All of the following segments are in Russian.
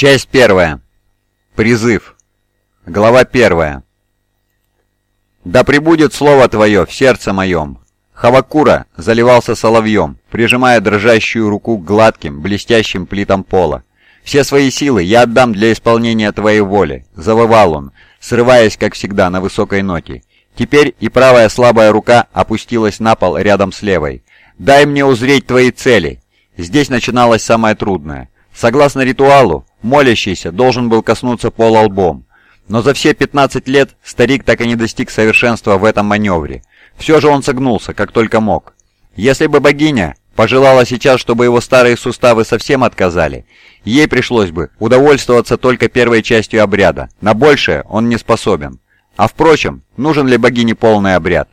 Часть первая. Призыв. Глава первая. «Да пребудет слово твое в сердце моем». Хавакура заливался соловьем, прижимая дрожащую руку к гладким, блестящим плитам пола. «Все свои силы я отдам для исполнения твоей воли», — завывал он, срываясь, как всегда, на высокой ноте. Теперь и правая слабая рука опустилась на пол рядом с левой. «Дай мне узреть твои цели». Здесь начиналось самое трудное. Согласно ритуалу, молящийся должен был коснуться пола лбом. Но за все 15 лет старик так и не достиг совершенства в этом маневре. Все же он согнулся, как только мог. Если бы богиня пожелала сейчас, чтобы его старые суставы совсем отказали, ей пришлось бы удовольствоваться только первой частью обряда, на большее он не способен. А впрочем, нужен ли богине полный обряд?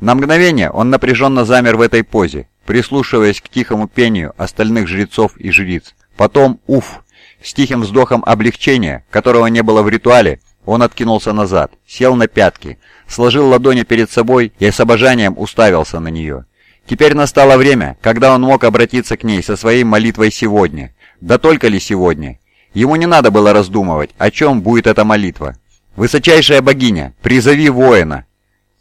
На мгновение он напряженно замер в этой позе, прислушиваясь к тихому пению остальных жрецов и жриц. Потом, уф, с тихим вздохом облегчения, которого не было в ритуале, он откинулся назад, сел на пятки, сложил ладони перед собой и с обожанием уставился на нее. Теперь настало время, когда он мог обратиться к ней со своей молитвой сегодня. Да только ли сегодня? Ему не надо было раздумывать, о чем будет эта молитва. «Высочайшая богиня, призови воина!»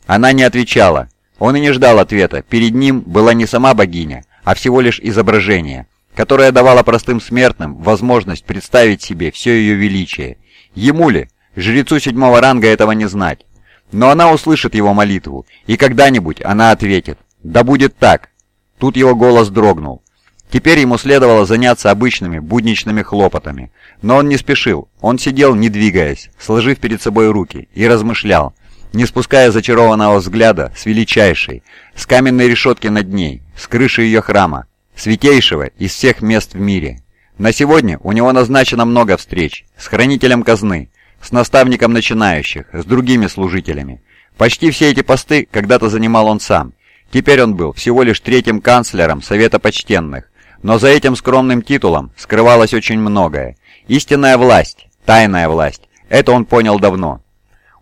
Она не отвечала. Он и не ждал ответа. Перед ним была не сама богиня, а всего лишь изображение, которое давало простым смертным возможность представить себе все ее величие. Ему ли, жрецу седьмого ранга, этого не знать? Но она услышит его молитву, и когда-нибудь она ответит. «Да будет так!» Тут его голос дрогнул. Теперь ему следовало заняться обычными будничными хлопотами. Но он не спешил. Он сидел, не двигаясь, сложив перед собой руки, и размышлял, не спуская зачарованного взгляда с величайшей, с каменной решетки над ней, с крыши ее храма, святейшего из всех мест в мире. На сегодня у него назначено много встреч с хранителем казны, с наставником начинающих, с другими служителями. Почти все эти посты когда-то занимал он сам. Теперь он был всего лишь третьим канцлером Совета Почтенных, но за этим скромным титулом скрывалось очень многое. Истинная власть, тайная власть, это он понял давно.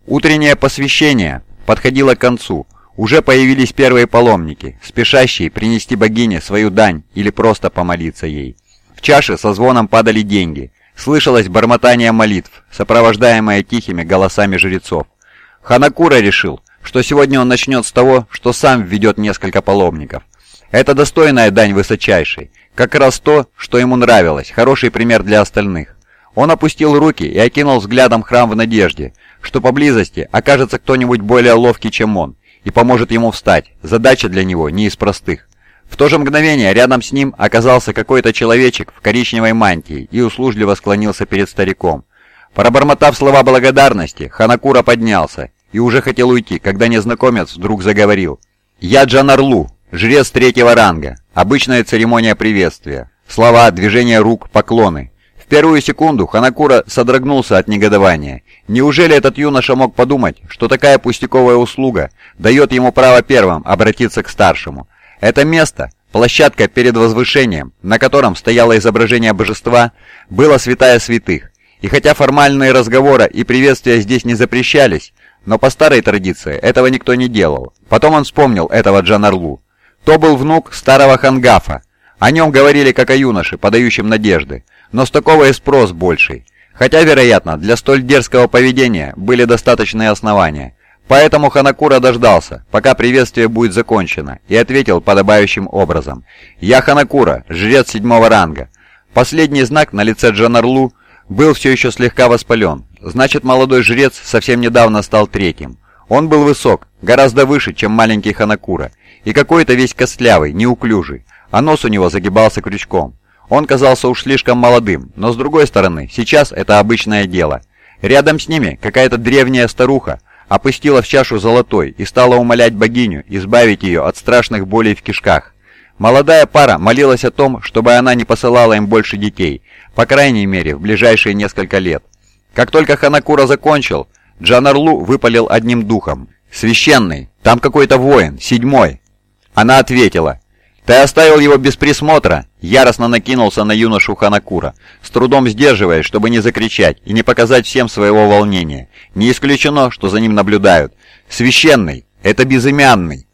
Утреннее посвящение подходило к концу. Уже появились первые паломники, спешащие принести богине свою дань или просто помолиться ей. В чаше со звоном падали деньги. Слышалось бормотание молитв, сопровождаемое тихими голосами жрецов. Ханакура решил, что сегодня он начнет с того, что сам введет несколько паломников. Это достойная дань высочайшей, как раз то, что ему нравилось, хороший пример для остальных. Он опустил руки и окинул взглядом храм в надежде, что поблизости окажется кто-нибудь более ловкий, чем он, и поможет ему встать. Задача для него не из простых. В то же мгновение рядом с ним оказался какой-то человечек в коричневой мантии и услужливо склонился перед стариком. Пробормотав слова благодарности, Ханакура поднялся и уже хотел уйти, когда незнакомец вдруг заговорил. «Я Джанарлу, жрец третьего ранга. Обычная церемония приветствия. Слова, движения рук, поклоны первую секунду Ханакура содрогнулся от негодования. Неужели этот юноша мог подумать, что такая пустяковая услуга дает ему право первым обратиться к старшему? Это место, площадка перед возвышением, на котором стояло изображение божества, было святая святых. И хотя формальные разговоры и приветствия здесь не запрещались, но по старой традиции этого никто не делал. Потом он вспомнил этого Джанарлу. То был внук старого Хангафа. О нем говорили как о юноше, подающем надежды но с такого и спрос больший. Хотя, вероятно, для столь дерзкого поведения были достаточные основания. Поэтому Ханакура дождался, пока приветствие будет закончено, и ответил подобающим образом. «Я Ханакура, жрец седьмого ранга». Последний знак на лице Джанарлу был все еще слегка воспален. Значит, молодой жрец совсем недавно стал третьим. Он был высок, гораздо выше, чем маленький Ханакура, и какой-то весь костлявый, неуклюжий, а нос у него загибался крючком. Он казался уж слишком молодым, но с другой стороны, сейчас это обычное дело. Рядом с ними какая-то древняя старуха опустила в чашу золотой и стала умолять богиню избавить ее от страшных болей в кишках. Молодая пара молилась о том, чтобы она не посылала им больше детей, по крайней мере, в ближайшие несколько лет. Как только Ханакура закончил, Джанарлу выпалил одним духом. «Священный, там какой-то воин, седьмой!» Она ответила, «Ты оставил его без присмотра?» Яростно накинулся на юношу Ханакура, с трудом сдерживаясь, чтобы не закричать и не показать всем своего волнения. Не исключено, что за ним наблюдают. «Священный! Это безымянный!»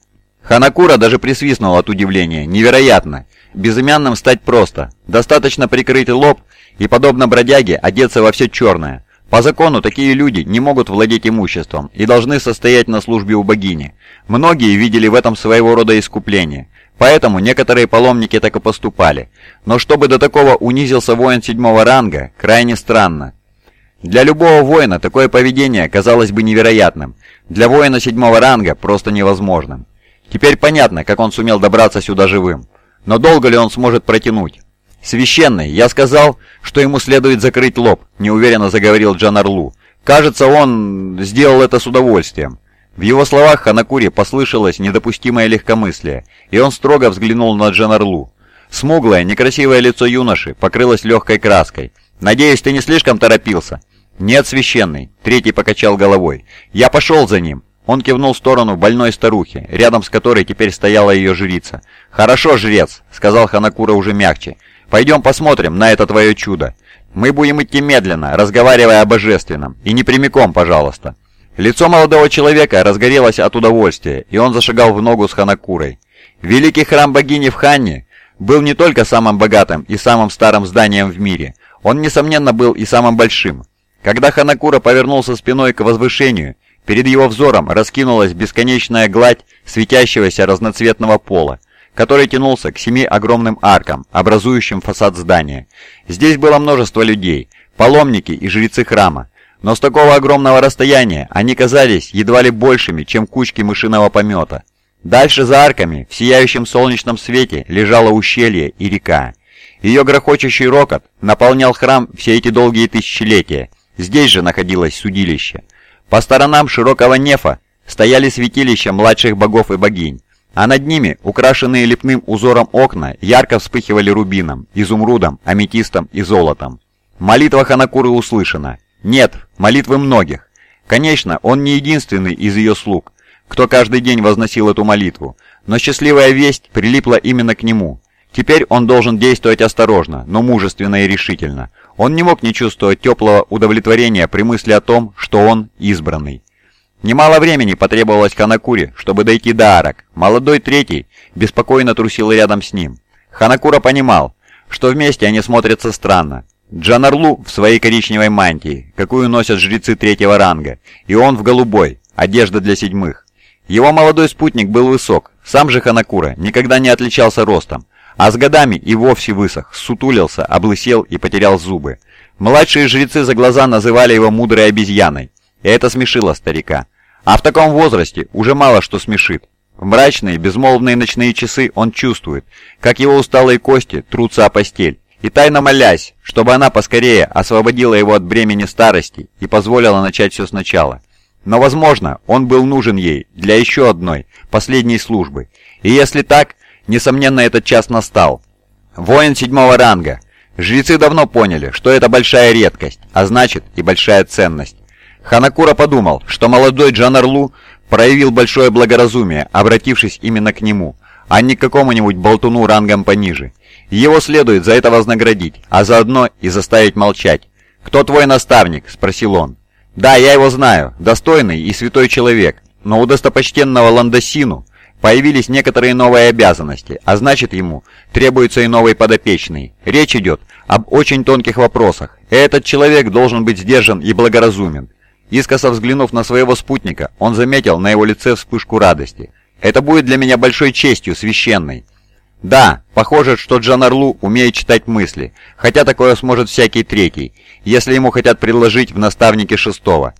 Ханакура даже присвистнул от удивления. «Невероятно! Безымянным стать просто. Достаточно прикрыть лоб, и, подобно бродяге, одеться во все черное. По закону такие люди не могут владеть имуществом и должны состоять на службе у богини. Многие видели в этом своего рода искупление. Поэтому некоторые паломники так и поступали. Но чтобы до такого унизился воин седьмого ранга, крайне странно. Для любого воина такое поведение казалось бы невероятным. Для воина седьмого ранга просто невозможным. Теперь понятно, как он сумел добраться сюда живым. Но долго ли он сможет протянуть? «Священный, я сказал, что ему следует закрыть лоб», — неуверенно заговорил Джан Орлу. «Кажется, он сделал это с удовольствием». В его словах Ханакури послышалось недопустимое легкомыслие, и он строго взглянул на Джан Орлу. Смуглое, некрасивое лицо юноши покрылось легкой краской. «Надеюсь, ты не слишком торопился?» «Нет, священный», — третий покачал головой. «Я пошел за ним». Он кивнул в сторону больной старухи, рядом с которой теперь стояла ее жрица. «Хорошо, жрец», — сказал Ханакура уже мягче. Пойдем посмотрим на это твое чудо. Мы будем идти медленно, разговаривая о божественном, и не прямиком, пожалуйста». Лицо молодого человека разгорелось от удовольствия, и он зашагал в ногу с Ханакурой. Великий храм богини в Ханне был не только самым богатым и самым старым зданием в мире, он, несомненно, был и самым большим. Когда Ханакура повернулся спиной к возвышению, перед его взором раскинулась бесконечная гладь светящегося разноцветного пола, который тянулся к семи огромным аркам, образующим фасад здания. Здесь было множество людей, паломники и жрецы храма, но с такого огромного расстояния они казались едва ли большими, чем кучки мышиного помета. Дальше за арками, в сияющем солнечном свете, лежало ущелье и река. Ее грохочущий рокот наполнял храм все эти долгие тысячелетия. Здесь же находилось судилище. По сторонам широкого нефа стояли святилища младших богов и богинь а над ними, украшенные лепным узором окна, ярко вспыхивали рубином, изумрудом, аметистом и золотом. Молитва Ханакуры услышана. Нет, молитвы многих. Конечно, он не единственный из ее слуг, кто каждый день возносил эту молитву, но счастливая весть прилипла именно к нему. Теперь он должен действовать осторожно, но мужественно и решительно. Он не мог не чувствовать теплого удовлетворения при мысли о том, что он избранный. Немало времени потребовалось Ханакуре, чтобы дойти до арок. Молодой третий беспокойно трусил рядом с ним. Ханакура понимал, что вместе они смотрятся странно. Джанарлу в своей коричневой мантии, какую носят жрецы третьего ранга, и он в голубой, одежда для седьмых. Его молодой спутник был высок, сам же Ханакура никогда не отличался ростом, а с годами и вовсе высох, сутулился, облысел и потерял зубы. Младшие жрецы за глаза называли его мудрой обезьяной, и это смешило старика. А в таком возрасте уже мало что смешит. В мрачные, безмолвные ночные часы он чувствует, как его усталые кости трутся о постель, и тайно молясь, чтобы она поскорее освободила его от бремени старости и позволила начать все сначала. Но, возможно, он был нужен ей для еще одной, последней службы. И если так, несомненно, этот час настал. Воин седьмого ранга. Жрецы давно поняли, что это большая редкость, а значит и большая ценность. Ханакура подумал, что молодой Джанарлу проявил большое благоразумие, обратившись именно к нему, а не к какому-нибудь болтуну рангом пониже. Его следует за это вознаградить, а заодно и заставить молчать. «Кто твой наставник?» – спросил он. «Да, я его знаю, достойный и святой человек, но у достопочтенного Ландосину появились некоторые новые обязанности, а значит ему требуется и новый подопечный. Речь идет об очень тонких вопросах, и этот человек должен быть сдержан и благоразумен. Искоса взглянув на своего спутника, он заметил на его лице вспышку радости. «Это будет для меня большой честью, священной». «Да, похоже, что Джан Орлу умеет читать мысли, хотя такое сможет всякий третий, если ему хотят предложить в наставнике шестого.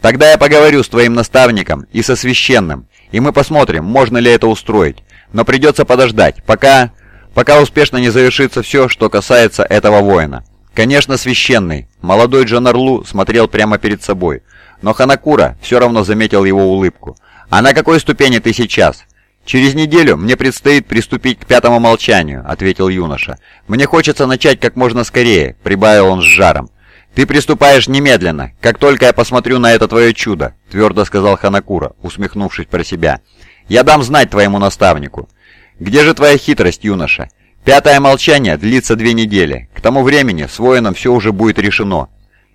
Тогда я поговорю с твоим наставником и со священным, и мы посмотрим, можно ли это устроить. Но придется подождать, пока... пока успешно не завершится все, что касается этого воина». Конечно, священный. Молодой Джанарлу смотрел прямо перед собой. Но Ханакура все равно заметил его улыбку. «А на какой ступени ты сейчас?» «Через неделю мне предстоит приступить к пятому молчанию», — ответил юноша. «Мне хочется начать как можно скорее», — прибавил он с жаром. «Ты приступаешь немедленно, как только я посмотрю на это твое чудо», — твердо сказал Ханакура, усмехнувшись про себя. «Я дам знать твоему наставнику». «Где же твоя хитрость, юноша? Пятое молчание длится две недели. К тому времени с воином все уже будет решено.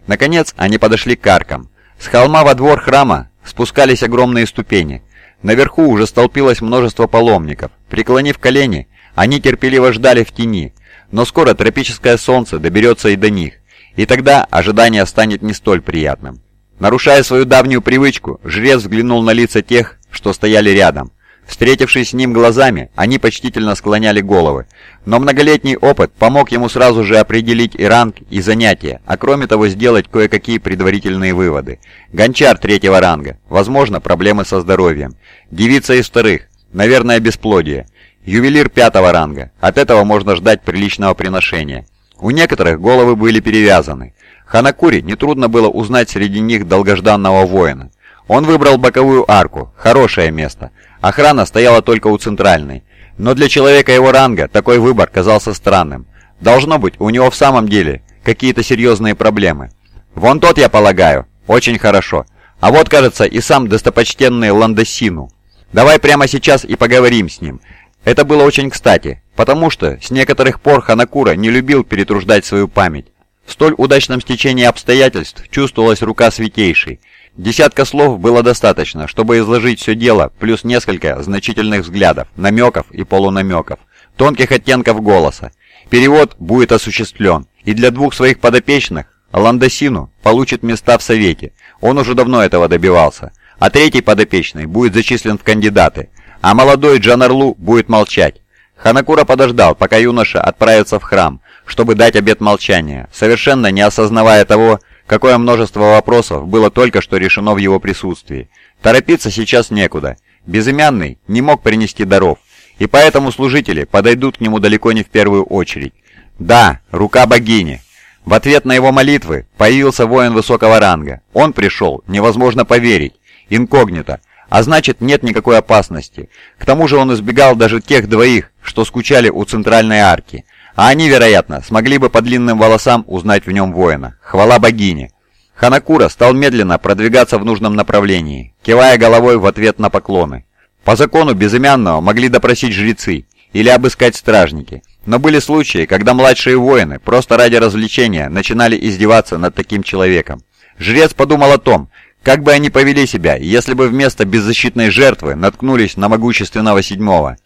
Наконец они подошли к аркам. С холма во двор храма спускались огромные ступени. Наверху уже столпилось множество паломников. Преклонив колени, они терпеливо ждали в тени. но скоро тропическое солнце доберется и до них, и тогда ожидание станет не столь приятным. Нарушая свою давнюю привычку, жрец взглянул на лица тех, что стояли рядом. Встретившись с ним глазами, они почтительно склоняли головы, но многолетний опыт помог ему сразу же определить и ранг, и занятия, а кроме того сделать кое-какие предварительные выводы. Гончар третьего ранга, возможно, проблемы со здоровьем. Девица из вторых, наверное, бесплодие. Ювелир пятого ранга, от этого можно ждать приличного приношения. У некоторых головы были перевязаны. Ханакури нетрудно было узнать среди них долгожданного воина. Он выбрал боковую арку, хорошее место. Охрана стояла только у центральной. Но для человека его ранга такой выбор казался странным. Должно быть, у него в самом деле какие-то серьезные проблемы. Вон тот, я полагаю. Очень хорошо. А вот, кажется, и сам достопочтенный Ландосину. Давай прямо сейчас и поговорим с ним. Это было очень кстати, потому что с некоторых пор Ханакура не любил перетруждать свою память. В столь удачном стечении обстоятельств чувствовалась рука святейшей. Десятка слов было достаточно, чтобы изложить все дело, плюс несколько значительных взглядов, намеков и полунамеков, тонких оттенков голоса. Перевод будет осуществлен, и для двух своих подопечных Ландосину получит места в Совете, он уже давно этого добивался, а третий подопечный будет зачислен в кандидаты, а молодой Джанарлу будет молчать. Ханакура подождал, пока юноша отправится в храм, чтобы дать обет молчания, совершенно не осознавая того, какое множество вопросов было только что решено в его присутствии. Торопиться сейчас некуда. Безымянный не мог принести даров, и поэтому служители подойдут к нему далеко не в первую очередь. Да, рука богини. В ответ на его молитвы появился воин высокого ранга. Он пришел, невозможно поверить, инкогнито, а значит нет никакой опасности. К тому же он избегал даже тех двоих, что скучали у центральной арки. А они, вероятно, смогли бы по длинным волосам узнать в нем воина. Хвала богине. Ханакура стал медленно продвигаться в нужном направлении, кивая головой в ответ на поклоны. По закону безымянного могли допросить жрецы или обыскать стражники, но были случаи, когда младшие воины просто ради развлечения начинали издеваться над таким человеком. Жрец подумал о том, как бы они повели себя, если бы вместо беззащитной жертвы наткнулись на могущественного седьмого.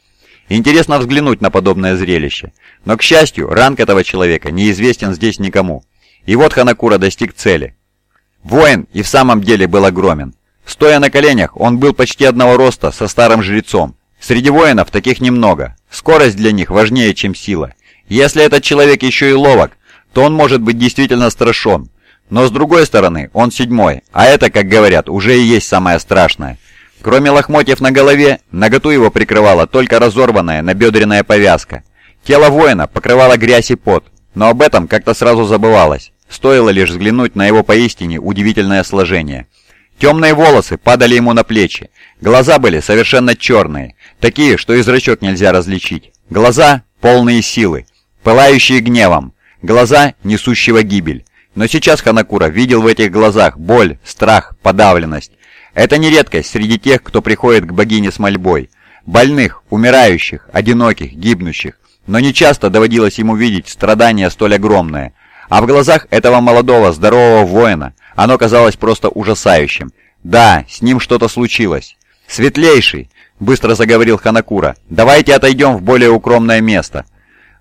Интересно взглянуть на подобное зрелище. Но, к счастью, ранг этого человека неизвестен здесь никому. И вот Ханакура достиг цели. Воин и в самом деле был огромен. Стоя на коленях, он был почти одного роста со старым жрецом. Среди воинов таких немного. Скорость для них важнее, чем сила. Если этот человек еще и ловок, то он может быть действительно страшен. Но с другой стороны, он седьмой, а это, как говорят, уже и есть самое страшное – Кроме лохмотьев на голове, наготу его прикрывала только разорванная набедренная повязка. Тело воина покрывало грязь и пот, но об этом как-то сразу забывалось. Стоило лишь взглянуть на его поистине удивительное сложение. Темные волосы падали ему на плечи. Глаза были совершенно черные, такие, что и зрачок нельзя различить. Глаза полные силы, пылающие гневом. Глаза, несущего гибель. Но сейчас Ханакура видел в этих глазах боль, страх, подавленность. Это не редкость среди тех, кто приходит к богине с мольбой. Больных, умирающих, одиноких, гибнущих. Но не часто доводилось ему видеть страдания столь огромное. А в глазах этого молодого, здорового воина оно казалось просто ужасающим. Да, с ним что-то случилось. «Светлейший!» — быстро заговорил Ханакура. «Давайте отойдем в более укромное место».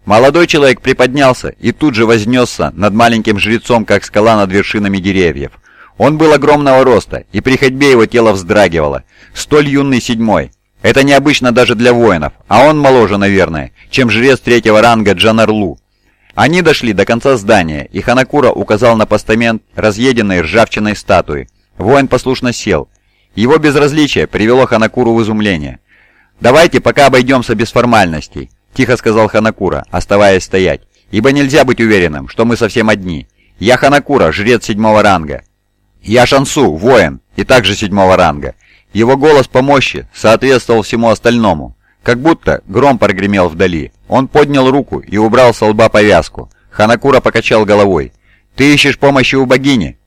Молодой человек приподнялся и тут же вознесся над маленьким жрецом, как скала над вершинами деревьев. Он был огромного роста, и при ходьбе его тело вздрагивало. Столь юный седьмой. Это необычно даже для воинов, а он моложе, наверное, чем жрец третьего ранга Джанарлу. Они дошли до конца здания, и Ханакура указал на постамент разъеденной ржавчиной статуи. Воин послушно сел. Его безразличие привело Ханакуру в изумление. «Давайте пока обойдемся без формальностей», — тихо сказал Ханакура, оставаясь стоять, «ибо нельзя быть уверенным, что мы совсем одни. Я Ханакура, жрец седьмого ранга. «Я Шансу, воин, и также седьмого ранга». Его голос по мощи соответствовал всему остальному. Как будто гром прогремел вдали. Он поднял руку и убрал с лба повязку. Ханакура покачал головой. «Ты ищешь помощи у богини?»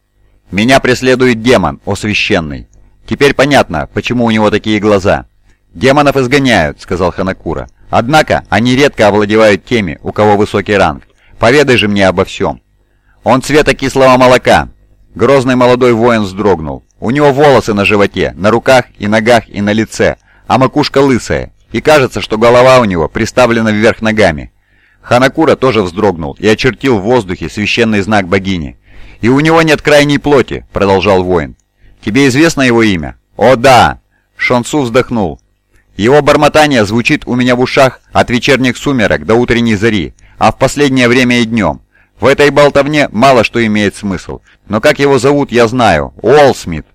«Меня преследует демон, о священный». Теперь понятно, почему у него такие глаза. «Демонов изгоняют», — сказал Ханакура. «Однако они редко овладевают теми, у кого высокий ранг. Поведай же мне обо всем». «Он цвета кислого молока», Грозный молодой воин вздрогнул. У него волосы на животе, на руках и ногах и на лице, а макушка лысая, и кажется, что голова у него приставлена вверх ногами. Ханакура тоже вздрогнул и очертил в воздухе священный знак богини. «И у него нет крайней плоти», — продолжал воин. «Тебе известно его имя?» «О да!» Шонсу вздохнул. «Его бормотание звучит у меня в ушах от вечерних сумерек до утренней зари, а в последнее время и днем. В этой болтовне мало что имеет смысл. Но как его зовут, я знаю. Уолсмит».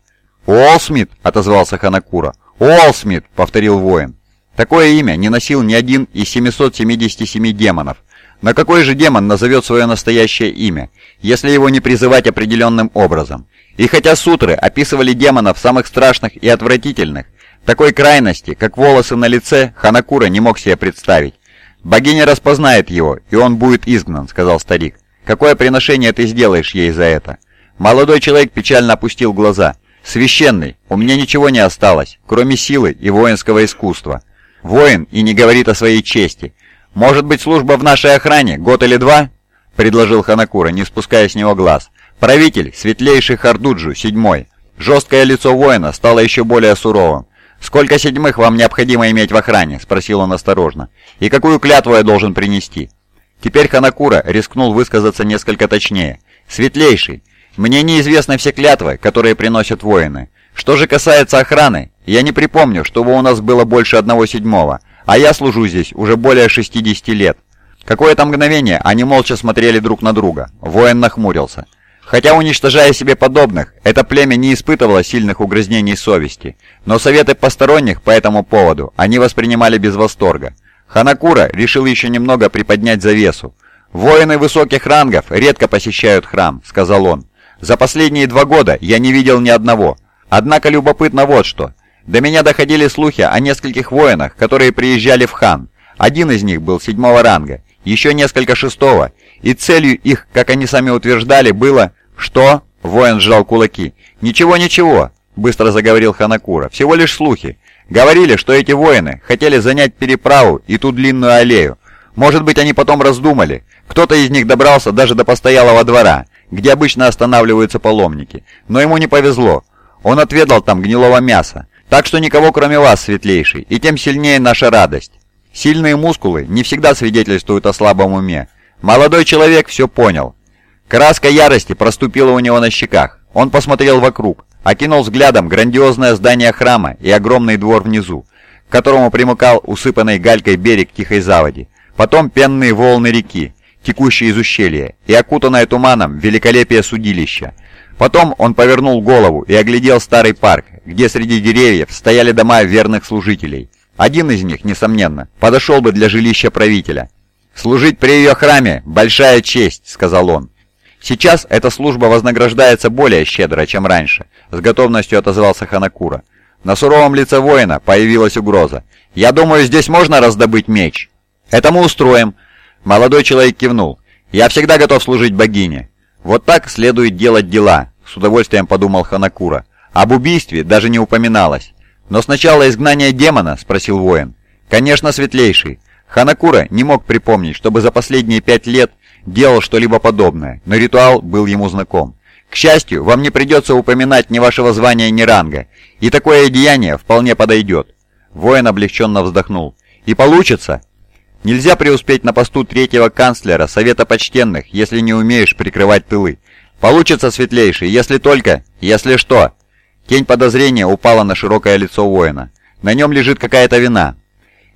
«Уолсмит?» — отозвался Ханакура. «Уолсмит!» — повторил воин. Такое имя не носил ни один из 777 демонов. Но какой же демон назовет свое настоящее имя, если его не призывать определенным образом? И хотя сутры описывали демонов самых страшных и отвратительных, такой крайности, как волосы на лице, Ханакура не мог себе представить. «Богиня распознает его, и он будет изгнан», — сказал старик. «Какое приношение ты сделаешь ей за это?» Молодой человек печально опустил глаза. «Священный, у меня ничего не осталось, кроме силы и воинского искусства. Воин и не говорит о своей чести. Может быть, служба в нашей охране, год или два?» — предложил Ханакура, не спуская с него глаз. «Правитель, светлейший Хардуджу, седьмой». Жесткое лицо воина стало еще более суровым. «Сколько седьмых вам необходимо иметь в охране?» — спросил он осторожно. «И какую клятву я должен принести?» Теперь Ханакура рискнул высказаться несколько точнее. «Светлейший, мне неизвестны все клятвы, которые приносят воины. Что же касается охраны, я не припомню, чтобы у нас было больше одного седьмого, а я служу здесь уже более 60 лет». Какое-то мгновение они молча смотрели друг на друга. Воин нахмурился. Хотя, уничтожая себе подобных, это племя не испытывало сильных угрызнений совести, но советы посторонних по этому поводу они воспринимали без восторга. Ханакура решил еще немного приподнять завесу. «Воины высоких рангов редко посещают храм», — сказал он. «За последние два года я не видел ни одного. Однако любопытно вот что. До меня доходили слухи о нескольких воинах, которые приезжали в хан. Один из них был седьмого ранга, еще несколько шестого, и целью их, как они сами утверждали, было «Что?» — воин сжал кулаки. «Ничего, ничего», — быстро заговорил Ханакура. «Всего лишь слухи. Говорили, что эти воины хотели занять переправу и ту длинную аллею. Может быть, они потом раздумали. Кто-то из них добрался даже до постоялого двора, где обычно останавливаются паломники. Но ему не повезло. Он отведал там гнилого мяса. Так что никого кроме вас, светлейший, и тем сильнее наша радость. Сильные мускулы не всегда свидетельствуют о слабом уме. Молодой человек все понял. Краска ярости проступила у него на щеках. Он посмотрел вокруг, окинул взглядом грандиозное здание храма и огромный двор внизу, к которому примыкал усыпанный галькой берег тихой заводи. Потом пенные волны реки, текущие из ущелья, и окутанное туманом великолепие судилища. Потом он повернул голову и оглядел старый парк, где среди деревьев стояли дома верных служителей. Один из них, несомненно, подошел бы для жилища правителя. «Служить при ее храме – большая честь», – сказал он. Сейчас эта служба вознаграждается более щедро, чем раньше, с готовностью отозвался Ханакура. На суровом лице воина появилась угроза. «Я думаю, здесь можно раздобыть меч». «Это мы устроим». Молодой человек кивнул. «Я всегда готов служить богине». «Вот так следует делать дела», — с удовольствием подумал Ханакура. «Об убийстве даже не упоминалось». «Но сначала изгнание демона?» — спросил воин. «Конечно, светлейший». Ханакура не мог припомнить, чтобы за последние пять лет делал что-либо подобное, но ритуал был ему знаком. К счастью, вам не придется упоминать ни вашего звания, ни ранга, и такое деяние вполне подойдет. Воин облегченно вздохнул. И получится? Нельзя преуспеть на посту третьего канцлера Совета Почтенных, если не умеешь прикрывать тылы. Получится, светлейший, если только... Если что? Тень подозрения упала на широкое лицо воина. На нем лежит какая-то вина.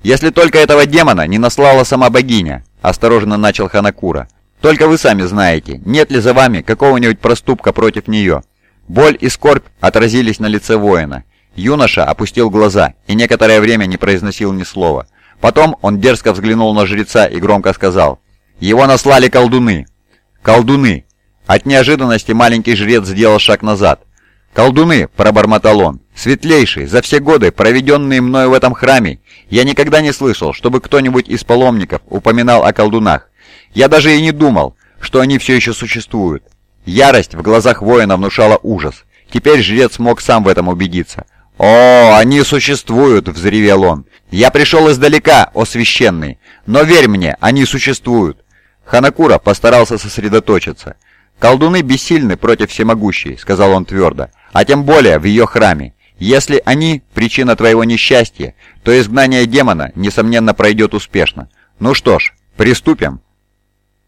Если только этого демона не наслала сама богиня, осторожно начал Ханакура. Только вы сами знаете, нет ли за вами какого-нибудь проступка против нее. Боль и скорбь отразились на лице воина. Юноша опустил глаза и некоторое время не произносил ни слова. Потом он дерзко взглянул на жреца и громко сказал. «Его наслали колдуны!» «Колдуны!» От неожиданности маленький жрец сделал шаг назад. «Колдуны!» – пробормотал он. «Светлейший, за все годы, проведенные мною в этом храме, я никогда не слышал, чтобы кто-нибудь из паломников упоминал о колдунах. Я даже и не думал, что они все еще существуют. Ярость в глазах воина внушала ужас. Теперь жрец мог сам в этом убедиться. «О, они существуют!» — взревел он. «Я пришел издалека, о священный! Но верь мне, они существуют!» Ханакура постарался сосредоточиться. «Колдуны бессильны против всемогущей», — сказал он твердо, «а тем более в ее храме. Если они — причина твоего несчастья, то изгнание демона, несомненно, пройдет успешно. Ну что ж, «Приступим?»